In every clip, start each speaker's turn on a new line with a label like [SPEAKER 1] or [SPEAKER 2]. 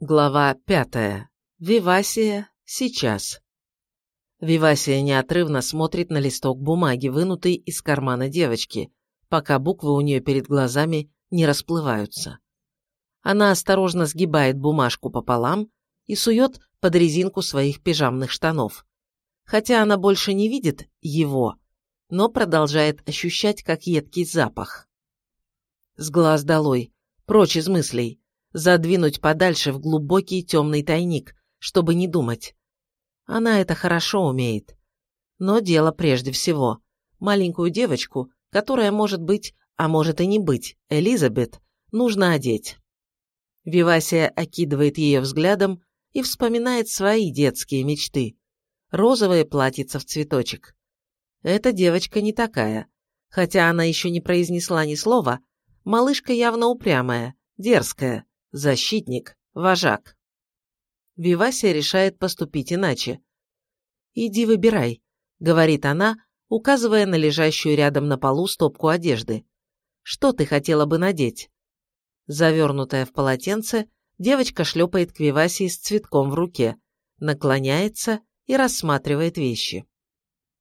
[SPEAKER 1] Глава пятая. Вивасия. Сейчас. Вивасия неотрывно смотрит на листок бумаги, вынутый из кармана девочки, пока буквы у нее перед глазами не расплываются. Она осторожно сгибает бумажку пополам и сует под резинку своих пижамных штанов. Хотя она больше не видит его, но продолжает ощущать как едкий запах. С глаз долой, прочь из мыслей, задвинуть подальше в глубокий темный тайник, чтобы не думать. Она это хорошо умеет. Но дело прежде всего. Маленькую девочку, которая может быть, а может и не быть, Элизабет, нужно одеть. Вивасия окидывает ее взглядом и вспоминает свои детские мечты. Розовое платьице в цветочек. Эта девочка не такая. Хотя она еще не произнесла ни слова, малышка явно упрямая, дерзкая, защитник, вожак. Вивасия решает поступить иначе. «Иди выбирай», — говорит она, указывая на лежащую рядом на полу стопку одежды. «Что ты хотела бы надеть?» Завернутая в полотенце, девочка шлепает к Вивасии с цветком в руке, наклоняется и рассматривает вещи.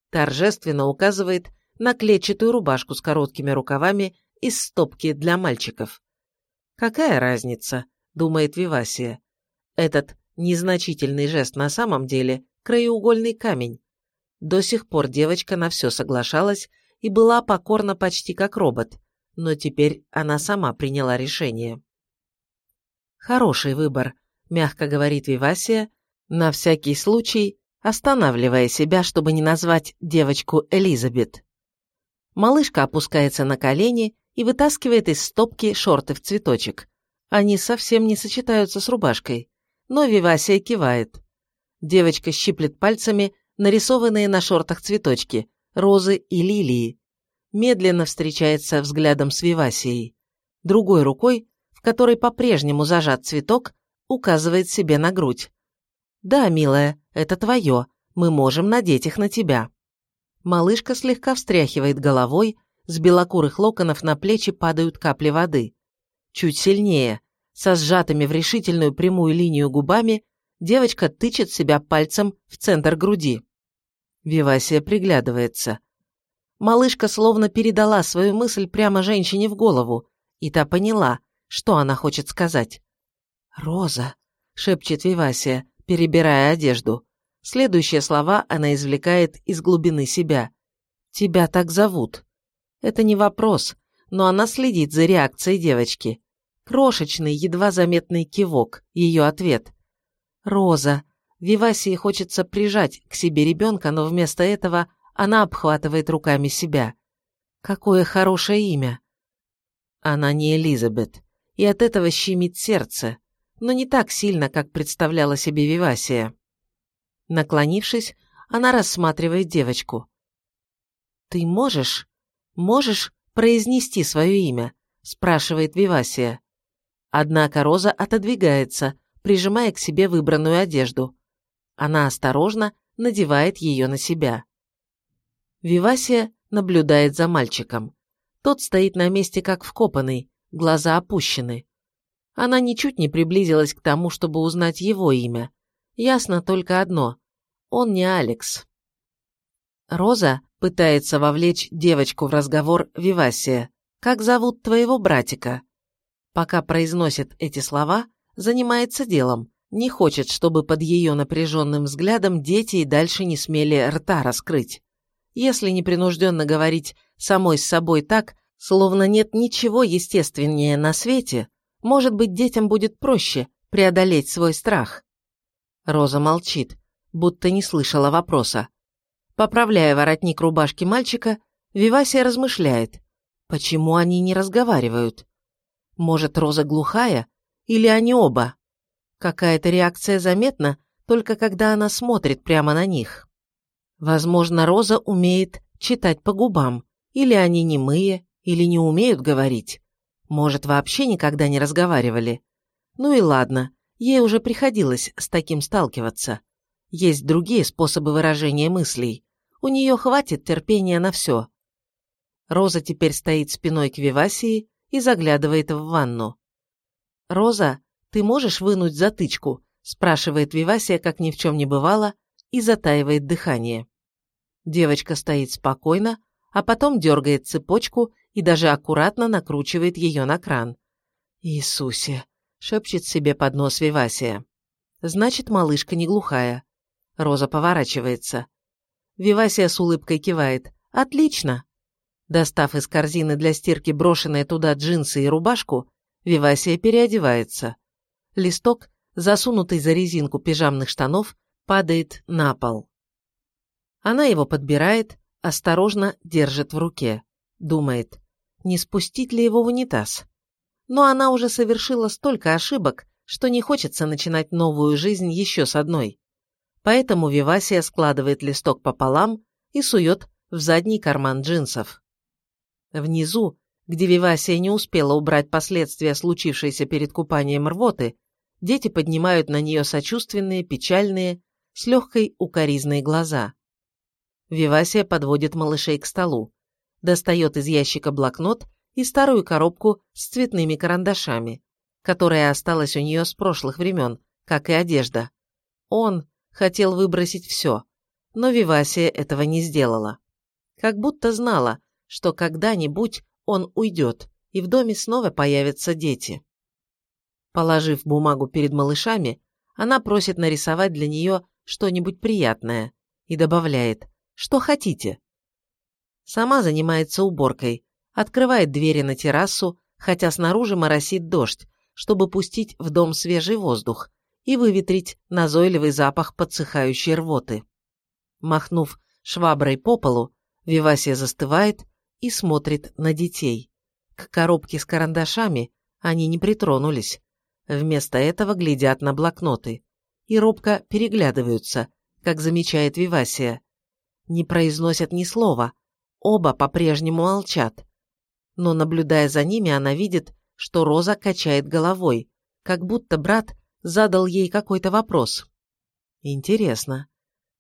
[SPEAKER 1] Торжественно указывает на клетчатую рубашку с короткими рукавами из стопки для мальчиков. «Какая разница?» – думает Вивасия. Этот незначительный жест на самом деле – краеугольный камень. До сих пор девочка на все соглашалась и была покорна почти как робот, но теперь она сама приняла решение. «Хороший выбор», – мягко говорит Вивасия, на всякий случай останавливая себя, чтобы не назвать девочку Элизабет. Малышка опускается на колени и вытаскивает из стопки шорты в цветочек. Они совсем не сочетаются с рубашкой, но Вивасия кивает. Девочка щиплет пальцами нарисованные на шортах цветочки, розы и лилии. Медленно встречается взглядом с Вивасией. Другой рукой, в которой по-прежнему зажат цветок, указывает себе на грудь. «Да, милая, это твое, мы можем надеть их на тебя». Малышка слегка встряхивает головой, с белокурых локонов на плечи падают капли воды. Чуть сильнее, со сжатыми в решительную прямую линию губами, девочка тычет себя пальцем в центр груди. Вивасия приглядывается. Малышка словно передала свою мысль прямо женщине в голову, и та поняла, что она хочет сказать. «Роза», — шепчет Вивасия, перебирая одежду. Следующие слова она извлекает из глубины себя. «Тебя так зовут». Это не вопрос, но она следит за реакцией девочки. Крошечный, едва заметный кивок, ее ответ. «Роза». Вивасии хочется прижать к себе ребенка, но вместо этого она обхватывает руками себя. Какое хорошее имя. Она не Элизабет, и от этого щемит сердце, но не так сильно, как представляла себе Вивасия. Наклонившись, она рассматривает девочку. «Ты можешь «Можешь произнести свое имя?» – спрашивает Вивасия. Однако Роза отодвигается, прижимая к себе выбранную одежду. Она осторожно надевает ее на себя. Вивасия наблюдает за мальчиком. Тот стоит на месте как вкопанный, глаза опущены. Она ничуть не приблизилась к тому, чтобы узнать его имя. Ясно только одно – он не Алекс. Роза пытается вовлечь девочку в разговор Вивасия. «Как зовут твоего братика?» Пока произносит эти слова, занимается делом, не хочет, чтобы под ее напряженным взглядом дети и дальше не смели рта раскрыть. Если непринужденно говорить самой с собой так, словно нет ничего естественнее на свете, может быть, детям будет проще преодолеть свой страх. Роза молчит, будто не слышала вопроса. Поправляя воротник рубашки мальчика, Вивасия размышляет, почему они не разговаривают. Может, Роза глухая? Или они оба? Какая-то реакция заметна, только когда она смотрит прямо на них. Возможно, Роза умеет читать по губам, или они немые, или не умеют говорить. Может, вообще никогда не разговаривали. Ну и ладно, ей уже приходилось с таким сталкиваться. Есть другие способы выражения мыслей. У нее хватит терпения на все. Роза теперь стоит спиной к Вивасии и заглядывает в ванну. «Роза, ты можешь вынуть затычку?» – спрашивает Вивасия, как ни в чем не бывало, и затаивает дыхание. Девочка стоит спокойно, а потом дергает цепочку и даже аккуратно накручивает ее на кран. «Иисусе!» – шепчет себе под нос Вивасия. «Значит, малышка не глухая». Роза поворачивается. Вивасия с улыбкой кивает. «Отлично!» Достав из корзины для стирки брошенные туда джинсы и рубашку, Вивасия переодевается. Листок, засунутый за резинку пижамных штанов, падает на пол. Она его подбирает, осторожно держит в руке. Думает, не спустить ли его в унитаз. Но она уже совершила столько ошибок, что не хочется начинать новую жизнь еще с одной. Поэтому Вивасия складывает листок пополам и сует в задний карман джинсов. Внизу, где Вивасия не успела убрать последствия случившейся перед купанием рвоты, дети поднимают на нее сочувственные, печальные, с легкой укоризной глаза. Вивасия подводит малышей к столу, достает из ящика блокнот и старую коробку с цветными карандашами, которая осталась у нее с прошлых времен, как и одежда. Он хотел выбросить все, но Вивасия этого не сделала. Как будто знала, что когда-нибудь он уйдет, и в доме снова появятся дети. Положив бумагу перед малышами, она просит нарисовать для нее что-нибудь приятное и добавляет «что хотите». Сама занимается уборкой, открывает двери на террасу, хотя снаружи моросит дождь, чтобы пустить в дом свежий воздух и выветрить назойливый запах подсыхающей рвоты. Махнув шваброй по полу, Вивасия застывает и смотрит на детей. К коробке с карандашами они не притронулись. Вместо этого глядят на блокноты. И робко переглядываются, как замечает Вивасия. Не произносят ни слова, Оба по-прежнему молчат. Но, наблюдая за ними, она видит, что Роза качает головой, как будто брат задал ей какой-то вопрос. Интересно.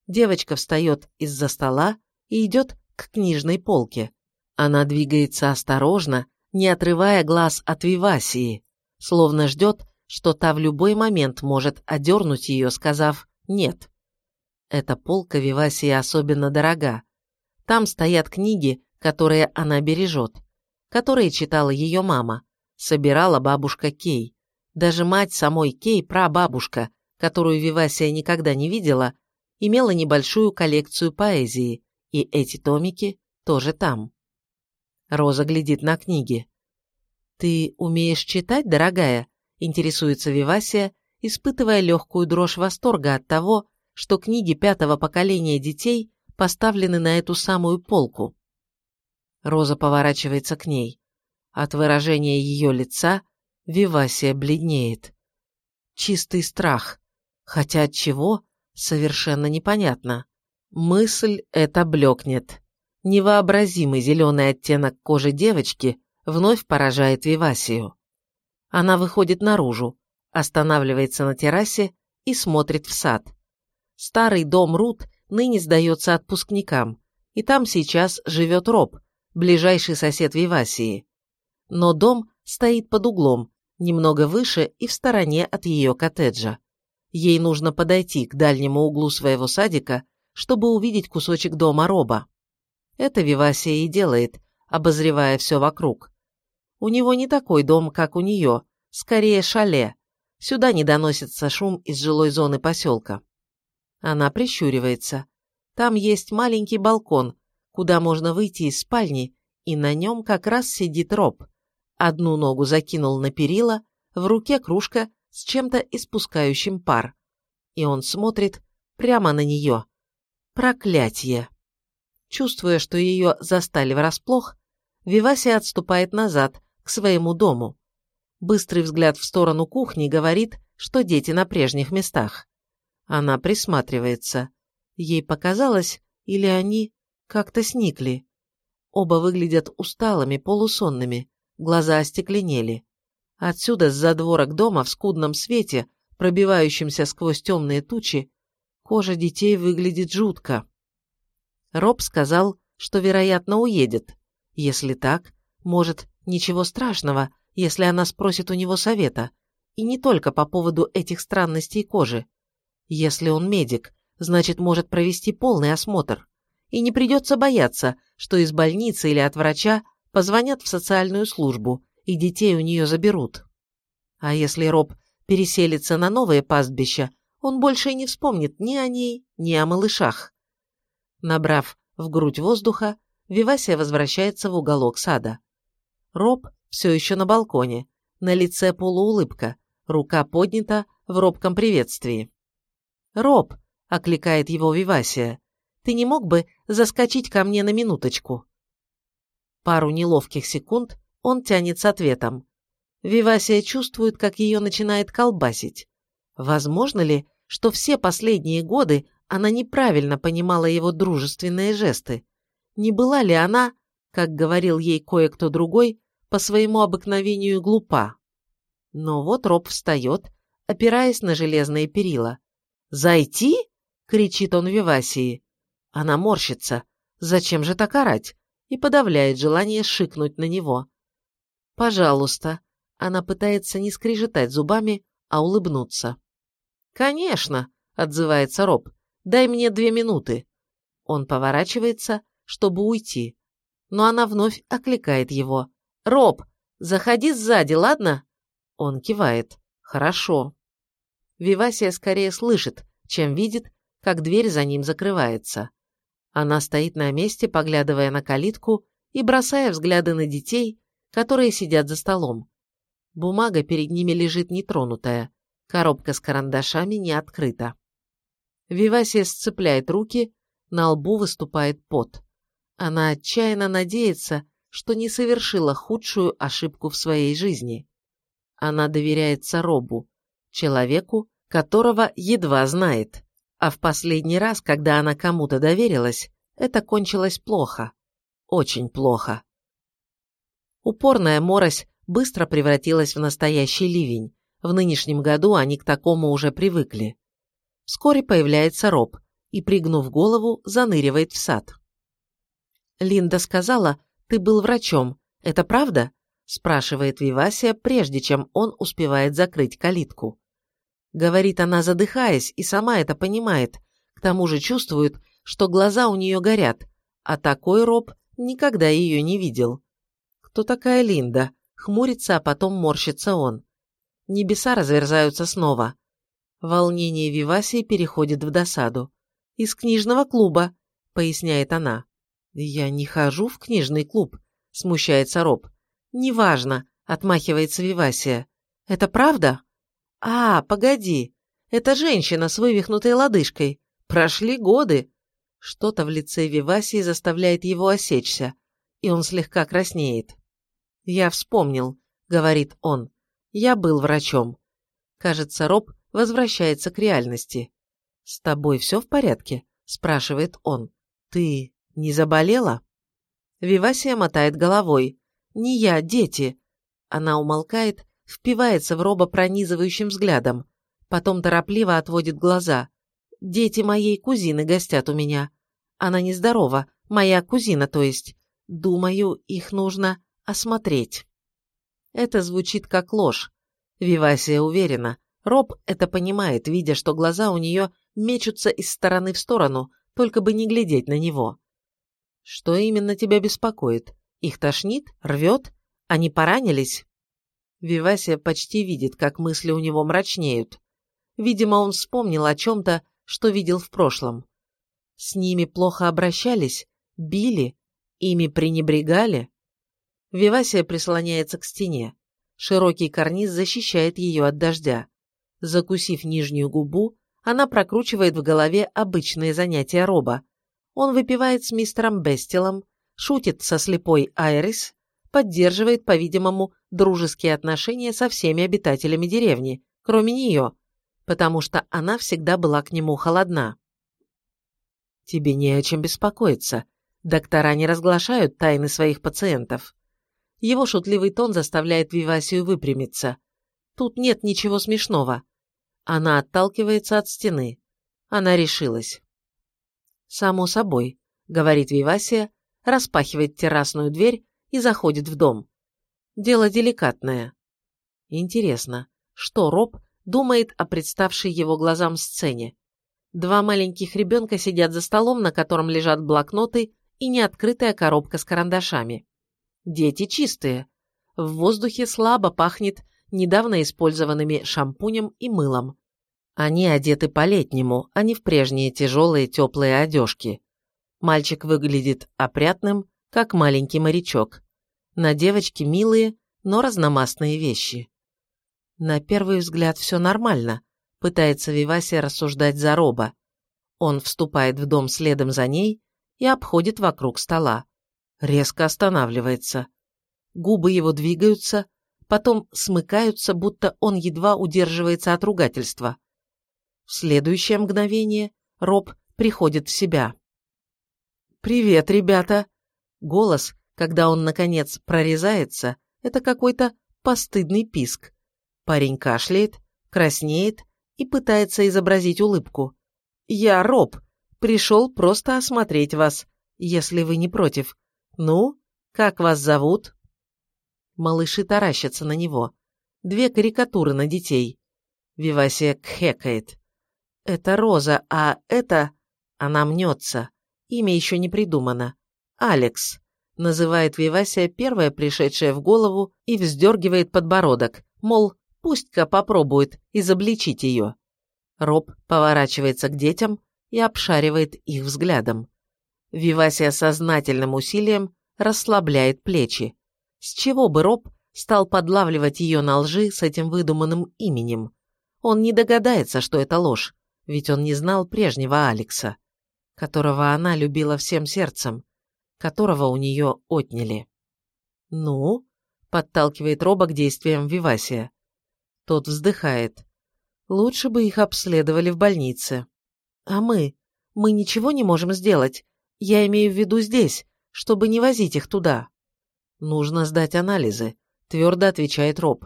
[SPEAKER 1] Девочка встает из-за стола и идет к книжной полке. Она двигается осторожно, не отрывая глаз от Вивасии, словно ждет, что та в любой момент может одернуть ее, сказав «нет». Эта полка Вивасии особенно дорога. Там стоят книги, которые она бережет, которые читала ее мама, собирала бабушка Кей. Даже мать самой Кей, прабабушка, которую Вивасия никогда не видела, имела небольшую коллекцию поэзии, и эти томики тоже там. Роза глядит на книги. «Ты умеешь читать, дорогая?» – интересуется Вивасия, испытывая легкую дрожь восторга от того, что книги пятого поколения детей поставлены на эту самую полку. Роза поворачивается к ней. От выражения ее лица Вивасия бледнеет. Чистый страх, хотя от чего, совершенно непонятно. Мысль эта блекнет. Невообразимый зеленый оттенок кожи девочки вновь поражает Вивасию. Она выходит наружу, останавливается на террасе и смотрит в сад. Старый дом Рут ныне сдается отпускникам, и там сейчас живет Роб, ближайший сосед Вивасии. Но дом стоит под углом, немного выше и в стороне от ее коттеджа. Ей нужно подойти к дальнему углу своего садика, чтобы увидеть кусочек дома Роба. Это Вивасия и делает, обозревая все вокруг. У него не такой дом, как у нее, скорее шале. Сюда не доносится шум из жилой зоны поселка. Она прищуривается. Там есть маленький балкон, куда можно выйти из спальни, и на нем как раз сидит Роб. Одну ногу закинул на перила, в руке кружка с чем-то испускающим пар. И он смотрит прямо на нее. Проклятье! Чувствуя, что ее застали врасплох, Вивасия отступает назад, к своему дому. Быстрый взгляд в сторону кухни говорит, что дети на прежних местах. Она присматривается. Ей показалось, или они как-то сникли. Оба выглядят усталыми, полусонными, глаза остекленели. Отсюда, с задворок дома, в скудном свете, пробивающемся сквозь темные тучи, кожа детей выглядит жутко. Роб сказал, что, вероятно, уедет. Если так, может, ничего страшного, если она спросит у него совета, И не только по поводу этих странностей кожи. Если он медик, значит может провести полный осмотр. И не придется бояться, что из больницы или от врача позвонят в социальную службу и детей у нее заберут. А если Роб переселится на новое пастбище, он больше и не вспомнит ни о ней, ни о малышах. Набрав в грудь воздуха, Вивасия возвращается в уголок сада. Роб все еще на балконе, на лице полуулыбка, рука поднята в робком приветствии. «Роб!» — окликает его Вивасия. «Ты не мог бы заскочить ко мне на минуточку?» Пару неловких секунд он тянет с ответом. Вивасия чувствует, как ее начинает колбасить. Возможно ли, что все последние годы она неправильно понимала его дружественные жесты? Не была ли она, как говорил ей кое-кто другой, по своему обыкновению глупа? Но вот Роб встает, опираясь на железные перила. «Зайти?» — кричит он Вивасии. Она морщится. Зачем же так орать? И подавляет желание шикнуть на него. «Пожалуйста». Она пытается не скрежетать зубами, а улыбнуться. «Конечно», — отзывается Роб. «Дай мне две минуты». Он поворачивается, чтобы уйти. Но она вновь окликает его. «Роб, заходи сзади, ладно?» Он кивает. «Хорошо». Вивасия скорее слышит, чем видит, как дверь за ним закрывается. Она стоит на месте, поглядывая на калитку и бросая взгляды на детей, которые сидят за столом. Бумага перед ними лежит нетронутая, коробка с карандашами не открыта. Вивасия сцепляет руки, на лбу выступает пот. Она отчаянно надеется, что не совершила худшую ошибку в своей жизни. Она доверяется Робу, человеку, которого едва знает. А в последний раз, когда она кому-то доверилась, это кончилось плохо. Очень плохо. Упорная морось быстро превратилась в настоящий ливень. В нынешнем году они к такому уже привыкли. Вскоре появляется Роб и, пригнув голову, заныривает в сад. «Линда сказала, ты был врачом. Это правда?» спрашивает Вивасия, прежде чем он успевает закрыть калитку. Говорит она, задыхаясь, и сама это понимает, к тому же чувствует, что глаза у нее горят, а такой Роб никогда ее не видел. Кто такая Линда? Хмурится, а потом морщится он. Небеса разверзаются снова. Волнение Вивасии переходит в досаду. «Из книжного клуба», — поясняет она. «Я не хожу в книжный клуб», — смущается Роб. «Неважно», — отмахивается Вивасия. «Это правда?» «А, погоди. Это женщина с вывихнутой лодыжкой. Прошли годы». Что-то в лице Вивасии заставляет его осечься, и он слегка краснеет. «Я вспомнил», — говорит он. «Я был врачом». Кажется, Роб возвращается к реальности. «С тобой все в порядке?» – спрашивает он. «Ты не заболела?» Вивасия мотает головой. «Не я, дети!» Она умолкает, впивается в Роба пронизывающим взглядом. Потом торопливо отводит глаза. «Дети моей кузины гостят у меня. Она нездорова, моя кузина, то есть. Думаю, их нужно осмотреть». Это звучит как ложь. Вивасия уверена. Роб это понимает, видя, что глаза у нее мечутся из стороны в сторону, только бы не глядеть на него. «Что именно тебя беспокоит?» Их тошнит? Рвет? Они поранились? Вивасия почти видит, как мысли у него мрачнеют. Видимо, он вспомнил о чем-то, что видел в прошлом. С ними плохо обращались, били, ими пренебрегали. Вивасия прислоняется к стене. Широкий карниз защищает ее от дождя. Закусив нижнюю губу, она прокручивает в голове обычные занятия Роба. Он выпивает с мистером Бестилом, шутит со слепой Айрис, поддерживает, по-видимому, дружеские отношения со всеми обитателями деревни, кроме нее, потому что она всегда была к нему холодна. Тебе не о чем беспокоиться. Доктора не разглашают тайны своих пациентов. Его шутливый тон заставляет Вивасию выпрямиться. Тут нет ничего смешного. Она отталкивается от стены. Она решилась. «Само собой», — говорит Вивасия, распахивает террасную дверь и заходит в дом. Дело деликатное. Интересно, что Роб думает о представшей его глазам сцене. Два маленьких ребенка сидят за столом, на котором лежат блокноты и неоткрытая коробка с карандашами. Дети чистые. В воздухе слабо пахнет недавно использованными шампунем и мылом. Они одеты по-летнему, а не в прежние тяжелые теплые одежки. Мальчик выглядит опрятным, как маленький морячок. На девочке милые, но разномастные вещи. На первый взгляд все нормально, пытается Вивасия рассуждать за Роба. Он вступает в дом следом за ней и обходит вокруг стола. Резко останавливается. Губы его двигаются, потом смыкаются, будто он едва удерживается от ругательства. В следующее мгновение Роб приходит в себя. «Привет, ребята!» Голос, когда он, наконец, прорезается, это какой-то постыдный писк. Парень кашляет, краснеет и пытается изобразить улыбку. «Я Роб. Пришел просто осмотреть вас, если вы не против. Ну, как вас зовут?» Малыши таращатся на него. Две карикатуры на детей. Вивасия кхекает. «Это Роза, а это...» Она мнется. Имя еще не придумано. «Алекс», — называет Вивасия первая пришедшая в голову и вздергивает подбородок, мол, пусть-ка попробует изобличить ее. Роб поворачивается к детям и обшаривает их взглядом. Вивасия сознательным усилием расслабляет плечи. С чего бы Роб стал подлавливать ее на лжи с этим выдуманным именем? Он не догадается, что это ложь, ведь он не знал прежнего Алекса, которого она любила всем сердцем, которого у нее отняли. «Ну?» – подталкивает Роба к действиям Вивасия. Тот вздыхает. «Лучше бы их обследовали в больнице». «А мы? Мы ничего не можем сделать. Я имею в виду здесь, чтобы не возить их туда». «Нужно сдать анализы», – твердо отвечает Роб.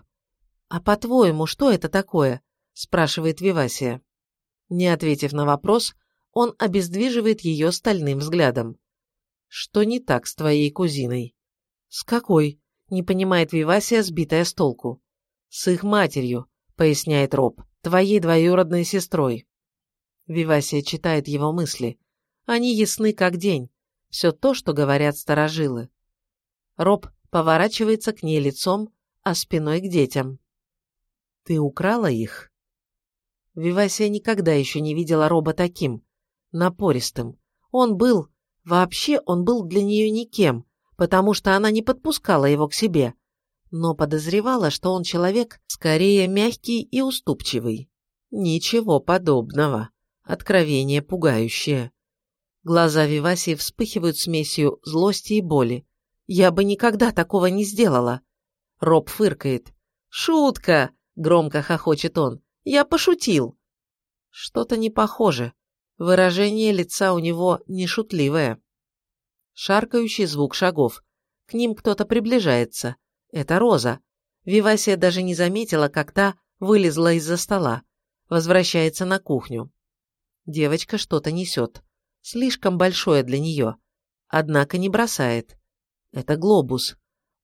[SPEAKER 1] «А по-твоему, что это такое?» – спрашивает Вивасия. Не ответив на вопрос, он обездвиживает ее стальным взглядом. «Что не так с твоей кузиной?» «С какой?» – не понимает Вивасия, сбитая с толку. «С их матерью», – поясняет Роб, – «твоей двоюродной сестрой». Вивасия читает его мысли. Они ясны как день. Все то, что говорят старожилы. Роб поворачивается к ней лицом, а спиной к детям. «Ты украла их?» Вивасия никогда еще не видела Роба таким, напористым. Он был, вообще он был для нее никем, потому что она не подпускала его к себе, но подозревала, что он человек скорее мягкий и уступчивый. Ничего подобного. Откровение пугающее. Глаза Вивасии вспыхивают смесью злости и боли. Я бы никогда такого не сделала. Роб фыркает. «Шутка!» — громко хохочет он. «Я пошутил!» Что-то не похоже. Выражение лица у него не шутливое. Шаркающий звук шагов. К ним кто-то приближается. Это Роза. Вивасия даже не заметила, как та вылезла из-за стола. Возвращается на кухню. Девочка что-то несет. Слишком большое для нее. Однако не бросает. Это глобус.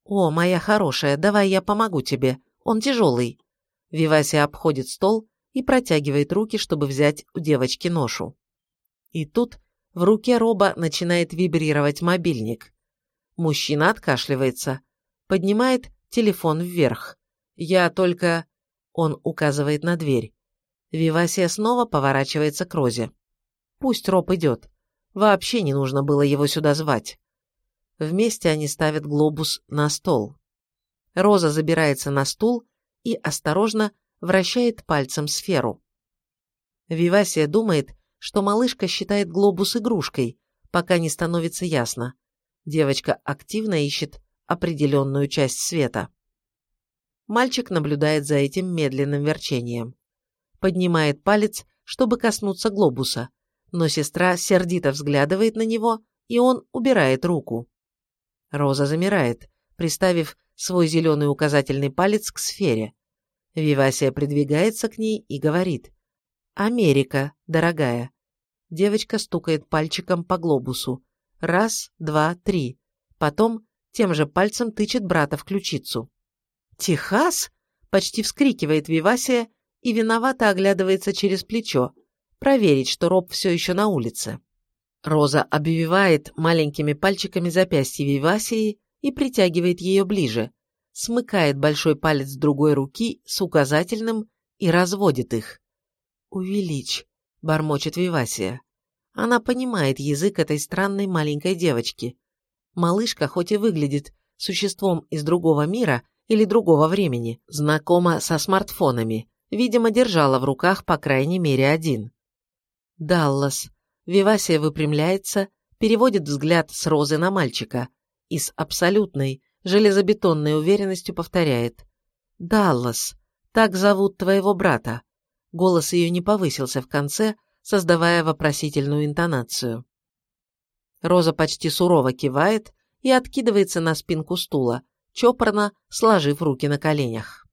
[SPEAKER 1] «О, моя хорошая, давай я помогу тебе. Он тяжелый». Вивасия обходит стол и протягивает руки, чтобы взять у девочки ношу. И тут в руке Роба начинает вибрировать мобильник. Мужчина откашливается, поднимает телефон вверх. «Я только...» Он указывает на дверь. Вивасия снова поворачивается к Розе. «Пусть Роб идет. Вообще не нужно было его сюда звать». Вместе они ставят глобус на стол. Роза забирается на стул и осторожно вращает пальцем сферу. Вивасия думает, что малышка считает глобус игрушкой, пока не становится ясно. Девочка активно ищет определенную часть света. Мальчик наблюдает за этим медленным верчением. Поднимает палец, чтобы коснуться глобуса, но сестра сердито взглядывает на него, и он убирает руку. Роза замирает, приставив свой зеленый указательный палец к сфере. Вивасия придвигается к ней и говорит. «Америка, дорогая». Девочка стукает пальчиком по глобусу. Раз, два, три. Потом тем же пальцем тычет брата в ключицу. «Техас?» почти вскрикивает Вивасия и виновато оглядывается через плечо, проверить, что Роб все еще на улице. Роза обвивает маленькими пальчиками запястье Вивасии и притягивает ее ближе, смыкает большой палец другой руки с указательным и разводит их. «Увеличь», — бормочет Вивасия. Она понимает язык этой странной маленькой девочки. Малышка хоть и выглядит существом из другого мира или другого времени, знакома со смартфонами, видимо, держала в руках по крайней мере один. Даллас. Вивасия выпрямляется, переводит взгляд с Розы на мальчика и с абсолютной, железобетонной уверенностью повторяет. «Даллас. Так зовут твоего брата». Голос ее не повысился в конце, создавая вопросительную интонацию. Роза почти сурово кивает и откидывается на спинку стула, чопорно сложив руки на коленях.